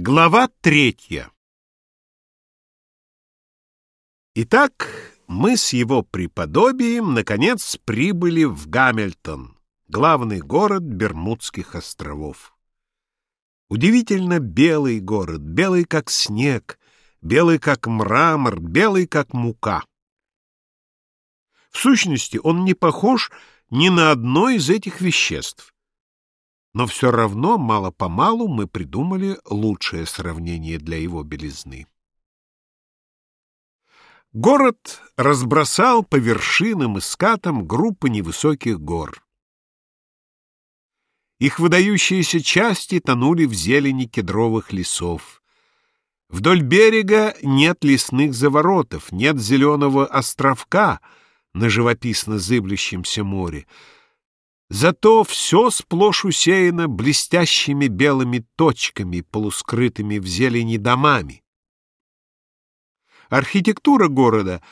Глава третья Итак, мы с его преподобием, наконец, прибыли в Гамильтон, главный город Бермудских островов. Удивительно белый город, белый как снег, белый как мрамор, белый как мука. В сущности, он не похож ни на одно из этих веществ. Но все равно мало-помалу мы придумали лучшее сравнение для его белизны. Город разбросал по вершинам и скатам группы невысоких гор. Их выдающиеся части тонули в зелени кедровых лесов. Вдоль берега нет лесных заворотов, нет зеленого островка на живописно зыблющемся море, Зато все сплошь усеяно блестящими белыми точками, полускрытыми в зелени домами. Архитектура города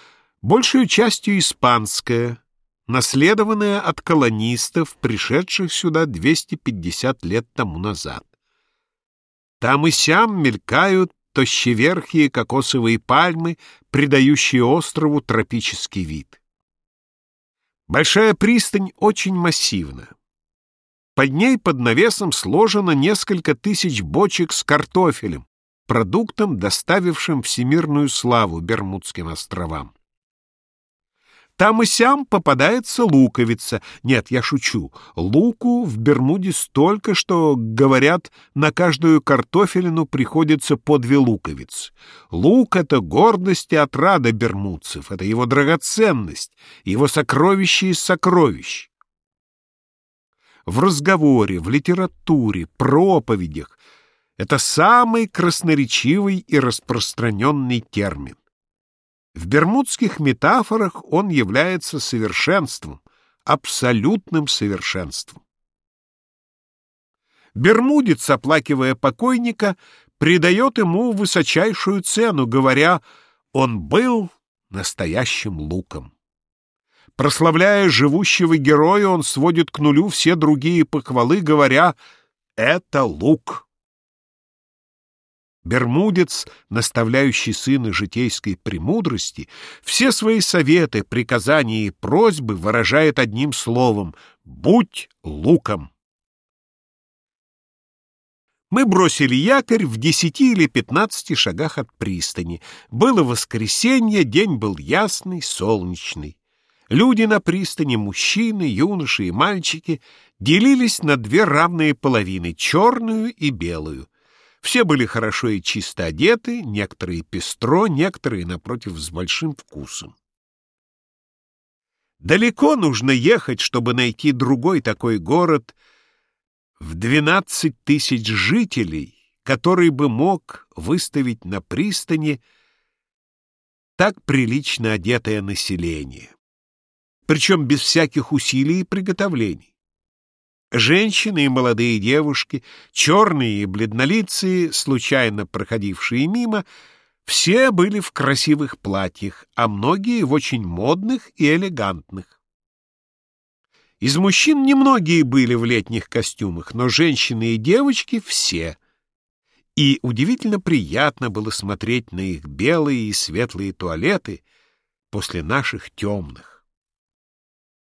большей частью испанская, наследованная от колонистов, пришедших сюда 250 лет тому назад. Там и сям мелькают тощеверхие кокосовые пальмы, придающие острову тропический вид. Большая пристань очень массивна. Под ней под навесом сложено несколько тысяч бочек с картофелем, продуктом, доставившим всемирную славу Бермудским островам. Там и сям попадается луковица. Нет, я шучу. Луку в Бермуде столько, что, говорят, на каждую картофелину приходится по две луковицы. Лук — это гордость и отрада бермудцев, это его драгоценность, его сокровище из сокровищ. В разговоре, в литературе, проповедях — это самый красноречивый и распространенный термин. В бермудских метафорах он является совершенством, абсолютным совершенством. Бермудец, оплакивая покойника, придает ему высочайшую цену, говоря «он был настоящим луком». Прославляя живущего героя, он сводит к нулю все другие похвалы, говоря «это лук». Бермудец, наставляющий сына житейской премудрости, все свои советы, приказания и просьбы выражает одним словом «Будь луком». Мы бросили якорь в десяти или пятнадцати шагах от пристани. Было воскресенье, день был ясный, солнечный. Люди на пристани, мужчины, юноши и мальчики, делились на две равные половины — черную и белую — все были хорошо и чисто одеты, некоторые пестро, некоторые, напротив, с большим вкусом. Далеко нужно ехать, чтобы найти другой такой город в двенадцать тысяч жителей, который бы мог выставить на пристани так прилично одетое население, причем без всяких усилий и приготовлений. Женщины и молодые девушки, черные и бледнолицые, случайно проходившие мимо, все были в красивых платьях, а многие в очень модных и элегантных. Из мужчин немногие были в летних костюмах, но женщины и девочки — все. И удивительно приятно было смотреть на их белые и светлые туалеты после наших темных.